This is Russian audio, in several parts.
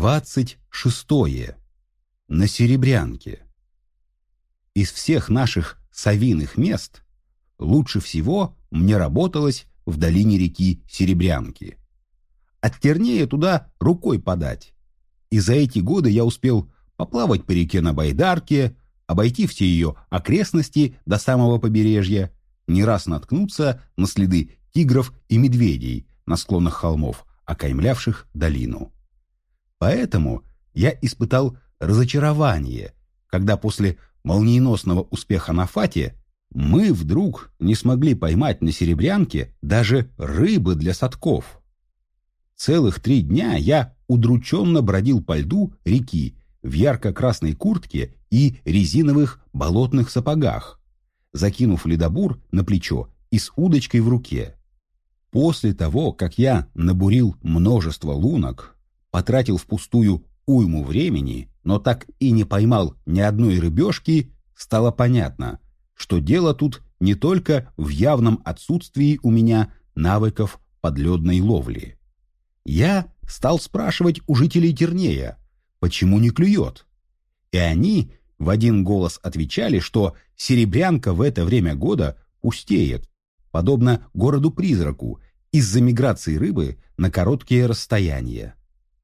Двадцать шестое. На Серебрянке. Из всех наших совиных мест лучше всего мне работалось в долине реки Серебрянки. От Тернея туда рукой подать. И за эти годы я успел поплавать по реке на Байдарке, обойти все ее окрестности до самого побережья, не раз наткнуться на следы тигров и медведей на склонах холмов, окаймлявших долину. Поэтому я испытал разочарование, когда после молниеносного успеха на Фате мы вдруг не смогли поймать на Серебрянке даже рыбы для садков. Целых три дня я удрученно бродил по льду реки в ярко-красной куртке и резиновых болотных сапогах, закинув ледобур на плечо и с удочкой в руке. После того, как я набурил множество лунок, потратил впустую уйму времени, но так и не поймал ни одной рыбешки, стало понятно, что дело тут не только в явном отсутствии у меня навыков подледной ловли. Я стал спрашивать у жителей Тернея, почему не клюет. И они в один голос отвечали, что Серебрянка в это время года пустеет, подобно городу-призраку, из-за миграции рыбы на короткие расстояния.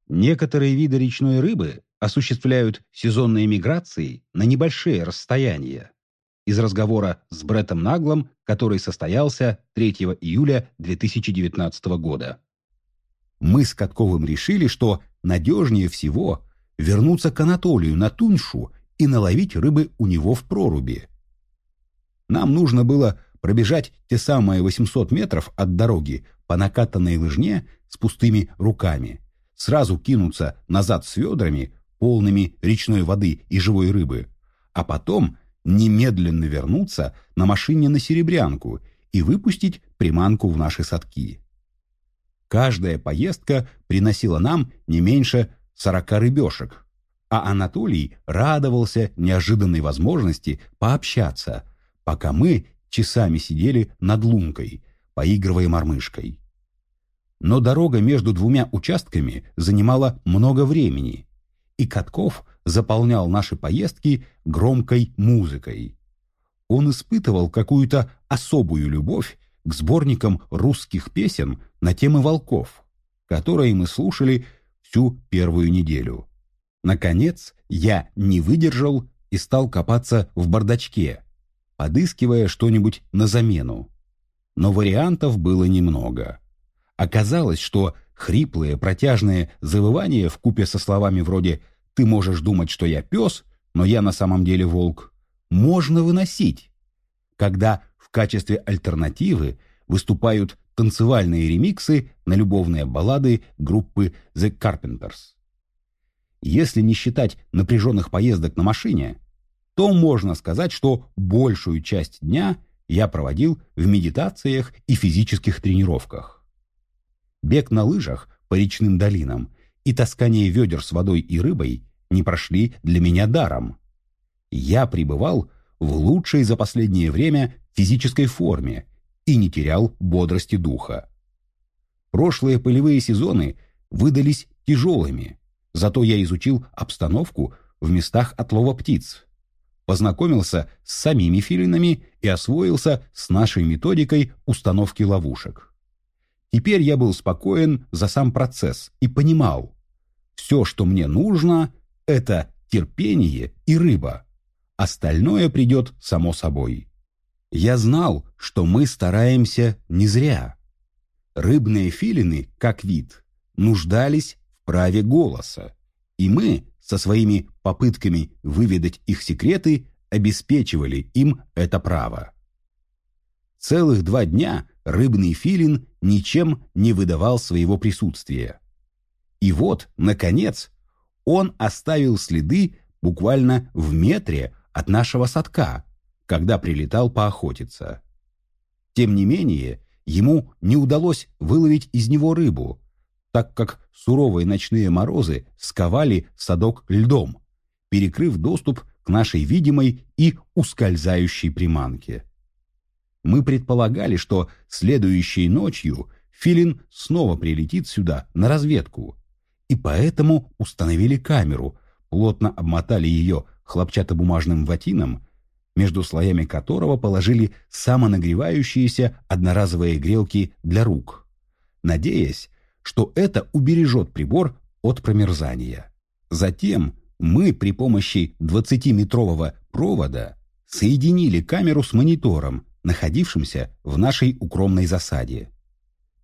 Некоторые виды речной рыбы осуществляют сезонные миграции на небольшие расстояния. Из разговора с Бреттом Наглом, который состоялся 3 июля 2019 года. Мы с Катковым решили, что надежнее всего вернуться к Анатолию на Туньшу и наловить рыбы у него в проруби. Нам нужно было пробежать те самые 800 метров от дороги по накатанной лыжне с пустыми руками – сразу кинуться назад с ведрами, полными речной воды и живой рыбы, а потом немедленно вернуться на машине на Серебрянку и выпустить приманку в наши садки. Каждая поездка приносила нам не меньше сорока рыбешек, а Анатолий радовался неожиданной возможности пообщаться, пока мы часами сидели над лункой, поигрывая мормышкой. Но дорога между двумя участками занимала много времени, и Катков заполнял наши поездки громкой музыкой. Он испытывал какую-то особую любовь к сборникам русских песен на темы волков, которые мы слушали всю первую неделю. Наконец, я не выдержал и стал копаться в бардачке, подыскивая что-нибудь на замену. Но вариантов было немного. Оказалось, что хриплые протяжные завывания в купе со словами вроде «ты можешь думать, что я пес, но я на самом деле волк» можно выносить, когда в качестве альтернативы выступают танцевальные ремиксы на любовные баллады группы The Carpenters. Если не считать напряженных поездок на машине, то можно сказать, что большую часть дня я проводил в медитациях и физических тренировках бег на лыжах по речным долинам и таскание ведер с водой и рыбой не прошли для меня даром. Я пребывал в лучшей за последнее время физической форме и не терял бодрости духа. Прошлые полевые сезоны выдались тяжелыми, зато я изучил обстановку в местах отлова птиц, познакомился с самими филинами и освоился с нашей методикой установки ловушек. Теперь я был спокоен за сам процесс и понимал, все, что мне нужно, это терпение и рыба. Остальное придет само собой. Я знал, что мы стараемся не зря. Рыбные филины, как вид, нуждались в праве голоса, и мы со своими попытками выведать их секреты обеспечивали им это право. Целых два дня рыбный филин ничем не выдавал своего присутствия. И вот, наконец, он оставил следы буквально в метре от нашего садка, когда прилетал поохотиться. Тем не менее, ему не удалось выловить из него рыбу, так как суровые ночные морозы сковали садок льдом, перекрыв доступ к нашей видимой и ускользающей приманке мы предполагали, что следующей ночью Филин снова прилетит сюда на разведку, и поэтому установили камеру, плотно обмотали ее хлопчатобумажным ватином, между слоями которого положили самонагревающиеся одноразовые грелки для рук, надеясь, что это убережет прибор от промерзания. Затем мы при помощи 20-метрового провода соединили камеру с монитором, находившимся в нашей укромной засаде.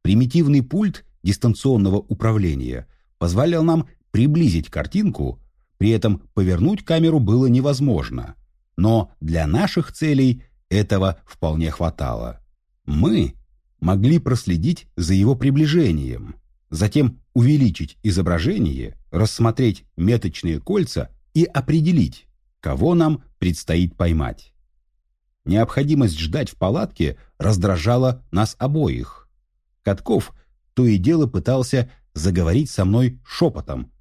Примитивный пульт дистанционного управления позволял нам приблизить картинку, при этом повернуть камеру было невозможно. Но для наших целей этого вполне хватало. Мы могли проследить за его приближением, затем увеличить изображение, рассмотреть меточные кольца и определить, кого нам предстоит поймать. Необходимость ждать в палатке раздражала нас обоих. Катков то и дело пытался заговорить со мной шепотом.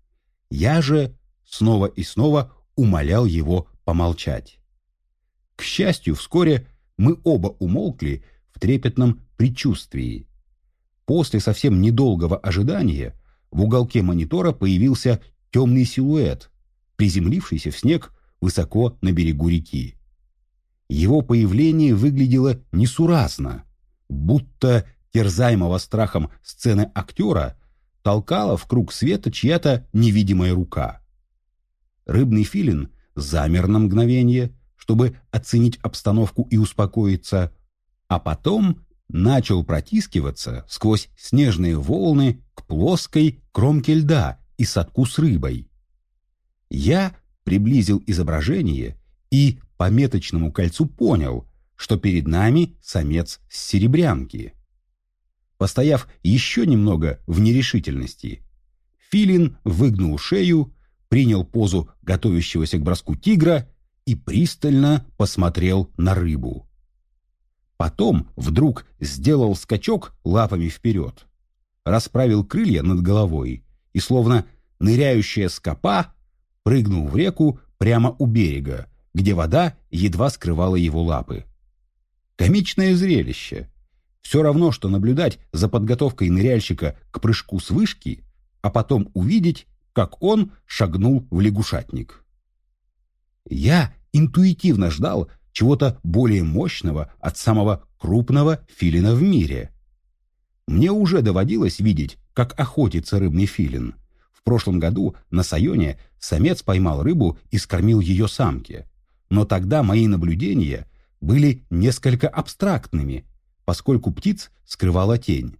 Я же снова и снова умолял его помолчать. К счастью, вскоре мы оба умолкли в трепетном предчувствии. После совсем недолгого ожидания в уголке монитора появился темный силуэт, приземлившийся в снег высоко на берегу реки. Его появление выглядело несуразно, будто терзаемого страхом сцены актера толкала в круг света чья-то невидимая рука. Рыбный филин замер на мгновение, чтобы оценить обстановку и успокоиться, а потом начал протискиваться сквозь снежные волны к плоской кромке льда и садку с рыбой. Я приблизил изображение и по меточному кольцу понял, что перед нами самец с серебрянки. Постояв еще немного в нерешительности, Филин выгнул шею, принял позу готовящегося к броску тигра и пристально посмотрел на рыбу. Потом вдруг сделал скачок лапами вперед, расправил крылья над головой и, словно ныряющая скопа, прыгнул в реку прямо у берега, где вода едва скрывала его лапы. Комичное зрелище. Все равно, что наблюдать за подготовкой ныряльщика к прыжку с вышки, а потом увидеть, как он шагнул в лягушатник. Я интуитивно ждал чего-то более мощного от самого крупного филина в мире. Мне уже доводилось видеть, как охотится рыбный филин. В прошлом году на Сайоне самец поймал рыбу и скормил ее самке. Но тогда мои наблюдения были несколько абстрактными, поскольку птиц скрывала тень.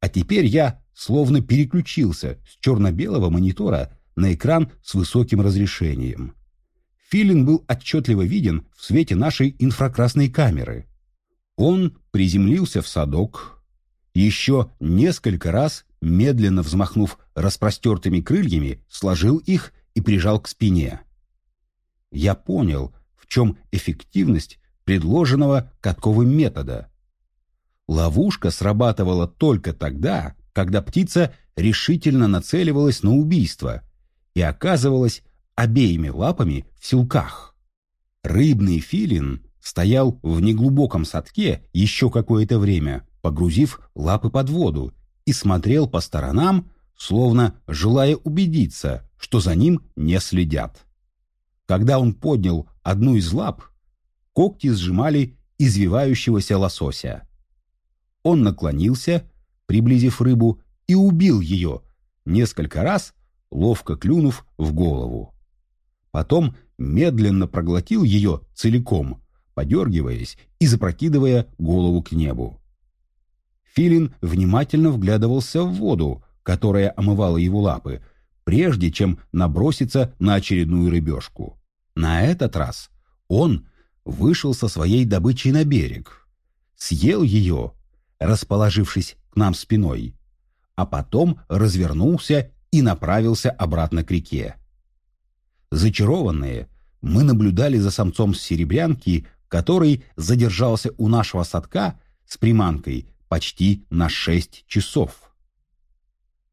А теперь я словно переключился с черно-белого монитора на экран с высоким разрешением. Филин был отчетливо виден в свете нашей инфракрасной камеры. Он приземлился в садок, еще несколько раз, медленно взмахнув распростертыми крыльями, сложил их и прижал к спине. Я понял, в чем эффективность предложенного катковым метода. Ловушка срабатывала только тогда, когда птица решительно нацеливалась на убийство и оказывалась обеими лапами в силках. Рыбный филин стоял в неглубоком садке еще какое-то время, погрузив лапы под воду, и смотрел по сторонам, словно желая убедиться, что за ним не следят. Когда он поднял одну из лап, когти сжимали извивающегося лосося. Он наклонился, приблизив рыбу, и убил ее, несколько раз ловко клюнув в голову. Потом медленно проглотил ее целиком, подергиваясь и запрокидывая голову к небу. Филин внимательно вглядывался в воду, которая омывала его лапы, прежде чем наброситься на очередную рыбешку. На этот раз он вышел со своей добычей на берег, съел ее, расположившись к нам спиной, а потом развернулся и направился обратно к реке. Зачарованные, мы наблюдали за самцом с серебрянки, который задержался у нашего садка с приманкой почти на шесть часов.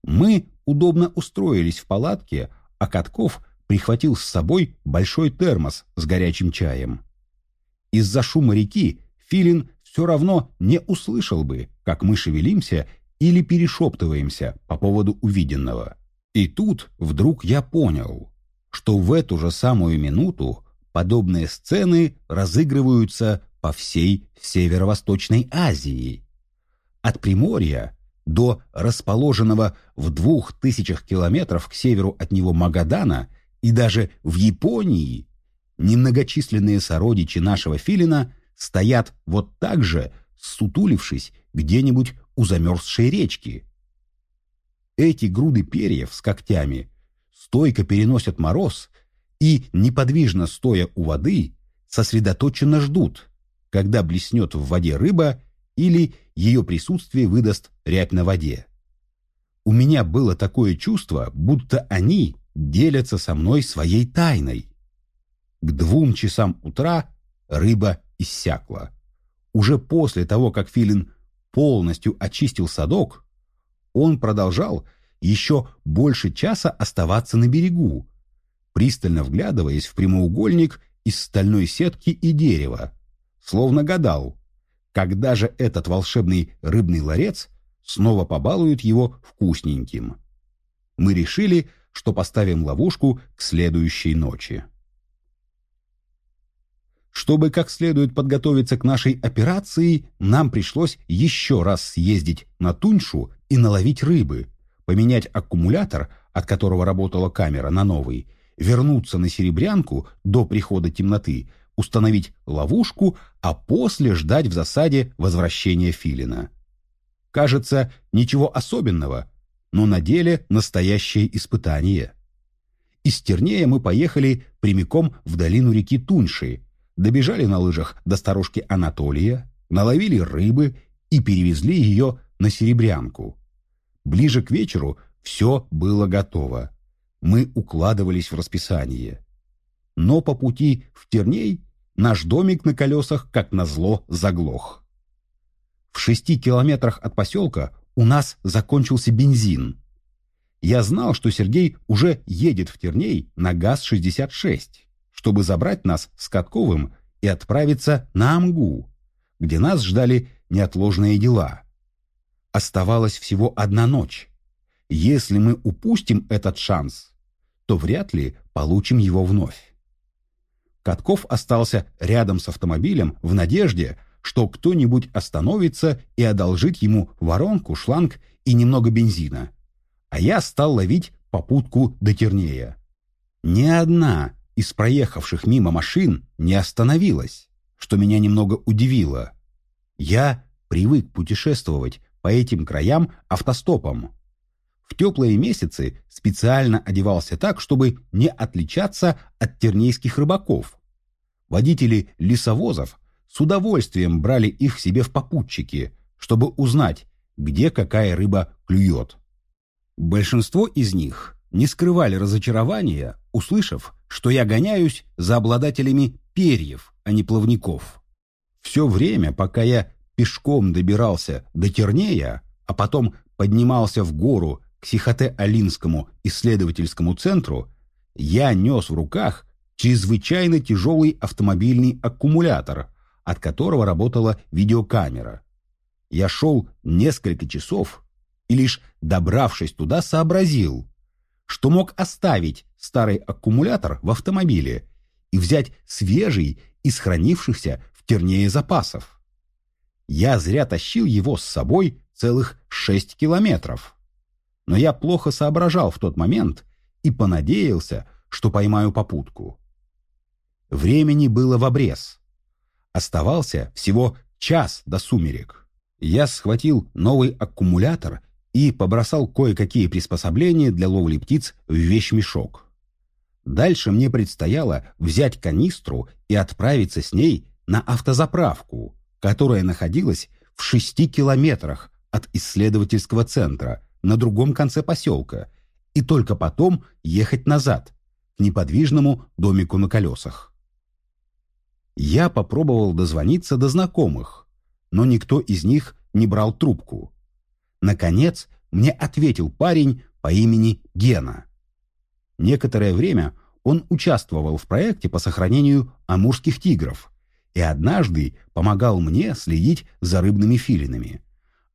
Мы удобно устроились в палатке, а Катков прихватил с собой большой термос с горячим чаем. Из-за шума реки Филин все равно не услышал бы, как мы шевелимся или перешептываемся по поводу увиденного. И тут вдруг я понял, что в эту же самую минуту подобные сцены разыгрываются по всей Северо-Восточной Азии. От Приморья до расположенного в двух тысячах километров к северу от него Магадана и даже в Японии немногочисленные сородичи нашего филина стоят вот так же, сутулившись где-нибудь у замерзшей речки. Эти груды перьев с когтями стойко переносят мороз и, неподвижно стоя у воды, сосредоточенно ждут, когда блеснет в воде рыба или ее присутствие выдаст рябь на воде. У меня было такое чувство, будто они делятся со мной своей тайной. К двум часам утра рыба иссякла. Уже после того, как Филин полностью очистил садок, он продолжал еще больше часа оставаться на берегу, пристально вглядываясь в прямоугольник из стальной сетки и дерева, словно гадал, когда же этот волшебный рыбный ларец снова побалует его вкусненьким. Мы решили, что поставим ловушку к следующей ночи. Чтобы как следует подготовиться к нашей операции, нам пришлось еще раз съездить на Туньшу и наловить рыбы, поменять аккумулятор, от которого работала камера, на новый, вернуться на Серебрянку до прихода темноты, установить ловушку, а после ждать в засаде возвращения Филина. Кажется, ничего особенного, но на деле настоящее испытание. Из Тернея мы поехали прямиком в долину реки Туньши, добежали на лыжах до сторожки Анатолия, наловили рыбы и перевезли ее на Серебрянку. Ближе к вечеру все было готово. Мы укладывались в расписание. Но по пути в Терней наш домик на колесах, как назло, заглох. В шести километрах от поселка у нас закончился бензин. Я знал, что Сергей уже едет в Терней на ГАЗ-66 чтобы забрать нас с Катковым и отправиться на Амгу, где нас ждали неотложные дела. Оставалась всего одна ночь. Если мы упустим этот шанс, то вряд ли получим его вновь. Катков остался рядом с автомобилем в надежде, что кто-нибудь остановится и одолжит ему воронку, шланг и немного бензина. А я стал ловить попутку до Тернея. Ни одна из проехавших мимо машин не остановилась, что меня немного удивило. Я привык путешествовать по этим краям автостопом. В теплые месяцы специально одевался так, чтобы не отличаться от тернейских рыбаков. Водители лесовозов с удовольствием брали их себе в попутчики, чтобы узнать, где какая рыба клюет. Большинство из них не скрывали разочарования, услышав, что я гоняюсь за обладателями перьев, а не плавников. Все время, пока я пешком добирался до Тернея, а потом поднимался в гору к Сихоте-Алинскому исследовательскому центру, я нес в руках чрезвычайно тяжелый автомобильный аккумулятор, от которого работала видеокамера. Я шел несколько часов и лишь добравшись туда сообразил, что мог оставить старый аккумулятор в автомобиле и взять свежий из хранившихся в тернее запасов. Я зря тащил его с собой целых шесть километров. Но я плохо соображал в тот момент и понадеялся, что поймаю попутку. Времени было в обрез. Оставался всего час до сумерек. Я схватил новый аккумулятор и побросал кое-какие приспособления для ловли птиц в вещмешок. Дальше мне предстояло взять канистру и отправиться с ней на автозаправку, которая находилась в шести километрах от исследовательского центра на другом конце поселка, и только потом ехать назад, к неподвижному домику на колесах. Я попробовал дозвониться до знакомых, но никто из них не брал трубку. Наконец, мне ответил парень по имени Гена. Некоторое время он участвовал в проекте по сохранению амурских тигров и однажды помогал мне следить за рыбными филинами,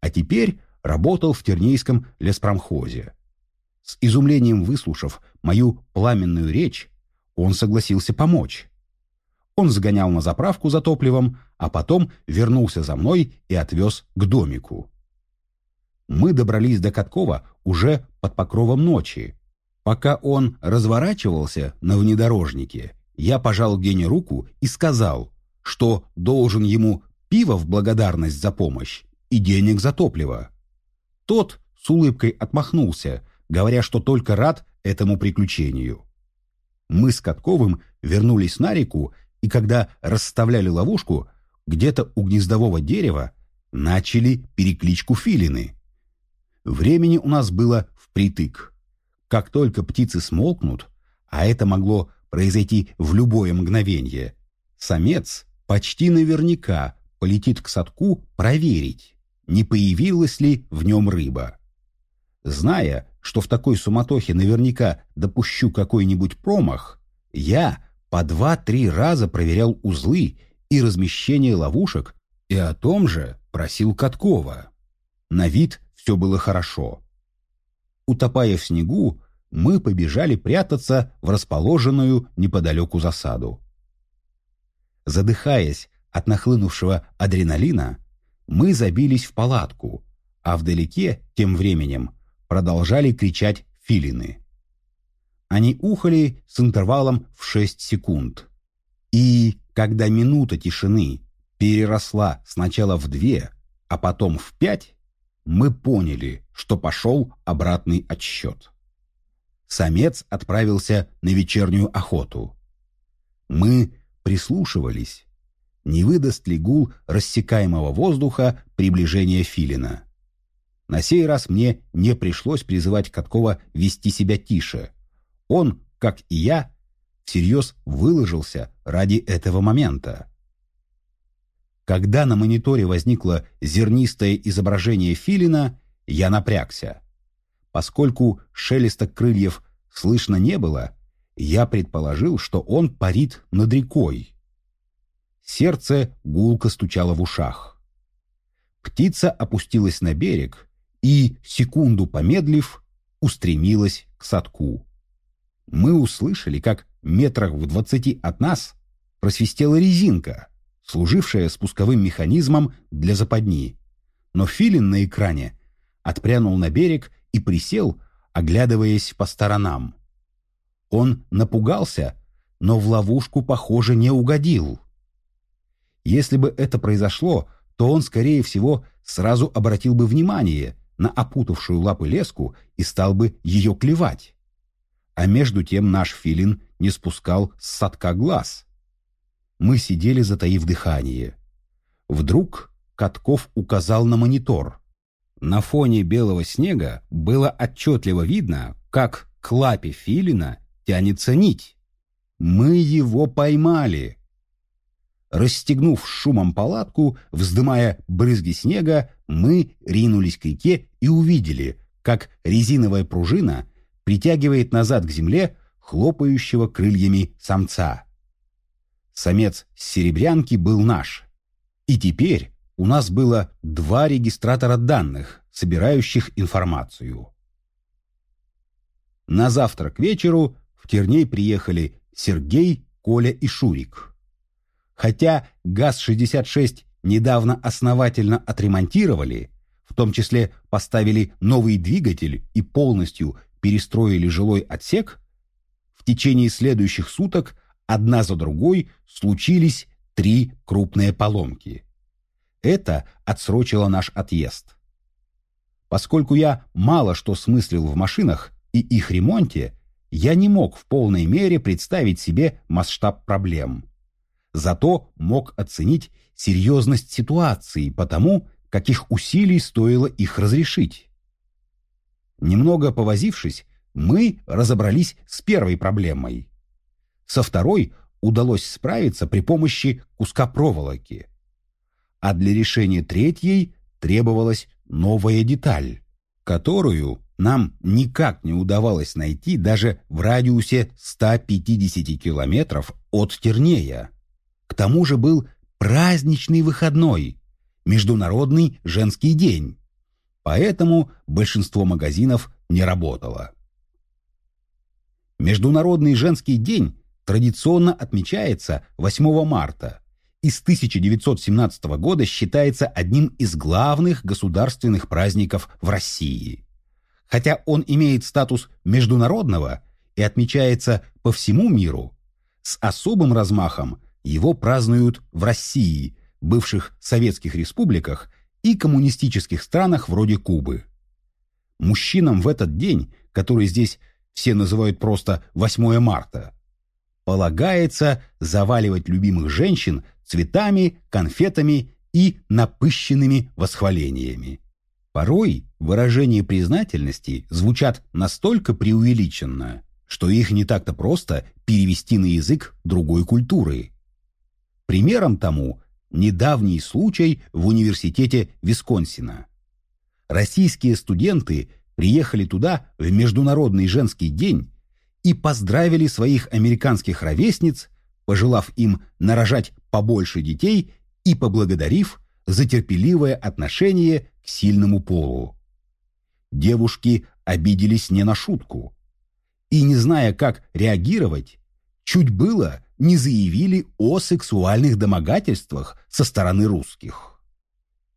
а теперь работал в Тернейском леспромхозе. С изумлением выслушав мою пламенную речь, он согласился помочь. Он загонял на заправку за топливом, а потом вернулся за мной и отвез к домику. Мы добрались до Каткова уже под покровом ночи. Пока он разворачивался на внедорожнике, я пожал Гене руку и сказал, что должен ему пиво в благодарность за помощь и денег за топливо. Тот с улыбкой отмахнулся, говоря, что только рад этому приключению. Мы с Катковым вернулись на реку, и когда расставляли ловушку, где-то у гнездового дерева начали перекличку филины. Времени у нас было впритык. Как только птицы смолкнут, а это могло произойти в любое мгновение, самец почти наверняка полетит к садку проверить, не появилась ли в нем рыба. Зная, что в такой суматохе наверняка допущу какой-нибудь промах, я по два-три раза проверял узлы и размещение ловушек и о том же просил Каткова. На вид все было хорошо. Утопая в снегу, мы побежали прятаться в расположенную неподалеку засаду. Задыхаясь от нахлынувшего адреналина, мы забились в палатку, а вдалеке, тем временем, продолжали кричать филины. Они ухали с интервалом в 6 секунд. И когда минута тишины переросла сначала в две, а потом в пять, мы поняли, что пошел обратный отсчет. Самец отправился на вечернюю охоту. Мы прислушивались, не выдаст ли гул рассекаемого воздуха приближения филина. На сей раз мне не пришлось призывать Каткова вести себя тише. Он, как и я, всерьез выложился ради этого момента. Когда на мониторе возникло зернистое изображение филина, я напрягся. Поскольку шелеста крыльев слышно не было, я предположил, что он парит над рекой. Сердце гулко стучало в ушах. Птица опустилась на берег и, секунду помедлив, устремилась к садку. Мы услышали, как метрах в двадцати от нас просвистела резинка, служившая спусковым механизмом для западни. Но филин на экране отпрянул на берег и присел, оглядываясь по сторонам. Он напугался, но в ловушку, похоже, не угодил. Если бы это произошло, то он, скорее всего, сразу обратил бы внимание на опутавшую лапы леску и стал бы ее клевать. А между тем наш филин не спускал с садка глаз. Мы сидели, затаив дыхание. Вдруг Катков указал на монитор. На фоне белого снега было отчетливо видно, как к лапе филина тянется нить. Мы его поймали. Расстегнув шумом палатку, вздымая брызги снега, мы ринулись к реке и увидели, как резиновая пружина притягивает назад к земле хлопающего крыльями самца. Самец серебрянки был наш. И теперь у нас было два регистратора данных, собирающих информацию. На завтра к вечеру в Терней приехали Сергей, Коля и Шурик. Хотя ГАЗ-66 недавно основательно отремонтировали, в том числе поставили новый двигатель и полностью перестроили жилой отсек, в течение следующих суток одна за другой случились три крупные поломки. Это отсрочило наш отъезд. Поскольку я мало что смыслил в машинах и их ремонте, я не мог в полной мере представить себе масштаб проблем зато мог оценить серьезность ситуации потому, каких усилий стоило их разрешить. Немного повозившись, мы разобрались с первой проблемой. Со второй удалось справиться при помощи куска проволоки. А для решения третьей требовалась новая деталь, которую нам никак не удавалось найти даже в радиусе 150 километров от Тернея. К тому же был праздничный выходной, Международный женский день. Поэтому большинство магазинов не работало. Международный женский день традиционно отмечается 8 марта и с 1917 года считается одним из главных государственных праздников в России. Хотя он имеет статус международного и отмечается по всему миру, с особым размахом его празднуют в России, бывших советских республиках и коммунистических странах вроде Кубы. Мужчинам в этот день, который здесь все называют просто 8 марта, полагается заваливать любимых женщин цветами, конфетами и напыщенными восхвалениями. Порой выражения признательности звучат настолько преувеличенно, что их не так-то просто перевести на язык другой культуры. Примером тому недавний случай в университете Висконсина. Российские студенты приехали туда в Международный женский день и поздравили своих американских ровесниц, пожелав им нарожать побольше детей и поблагодарив за терпеливое отношение к сильному полу. Девушки обиделись не на шутку. И, не зная, как реагировать, чуть было не заявили о сексуальных домогательствах со стороны русских.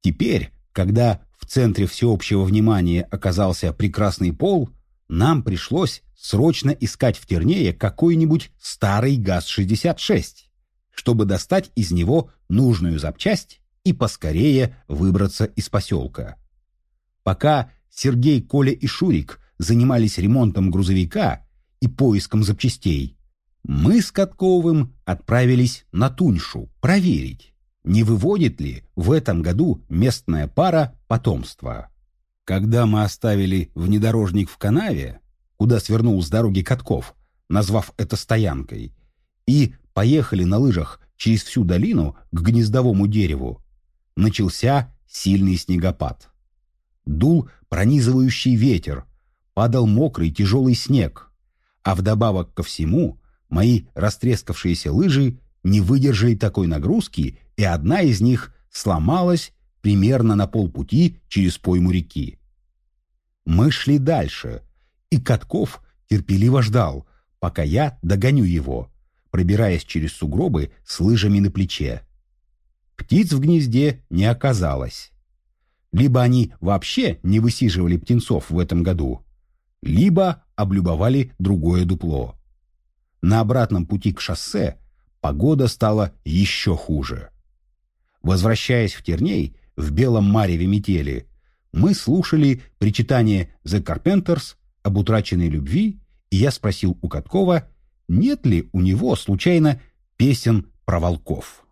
Теперь, когда в центре всеобщего внимания оказался прекрасный пол, нам пришлось срочно искать в Тернее какой-нибудь старый ГАЗ-66, чтобы достать из него нужную запчасть и поскорее выбраться из поселка. Пока Сергей, Коля и Шурик занимались ремонтом грузовика и поиском запчастей, мы с Катковым отправились на Туньшу проверить, не выводит ли в этом году местная пара потомства. Когда мы оставили внедорожник в канаве, куда свернул с дороги Катков, назвав это стоянкой, и поехали на лыжах через всю долину к гнездовому дереву, начался сильный снегопад. Дул пронизывающий ветер, падал мокрый тяжелый снег, а вдобавок ко всему мои растрескавшиеся лыжи не выдержали такой нагрузки, и одна из них сломалась примерно на полпути через пойму реки. Мы шли дальше, и Катков терпеливо ждал, пока я догоню его, пробираясь через сугробы с лыжами на плече. Птиц в гнезде не оказалось. Либо они вообще не высиживали птенцов в этом году, либо облюбовали другое дупло. На обратном пути к шоссе погода стала еще хуже. Возвращаясь в Терней, в белом мареве метели, мы слушали причитание The Carpenters об утраченной любви, и я спросил у Каткова, нет ли у него, случайно, песен про волков.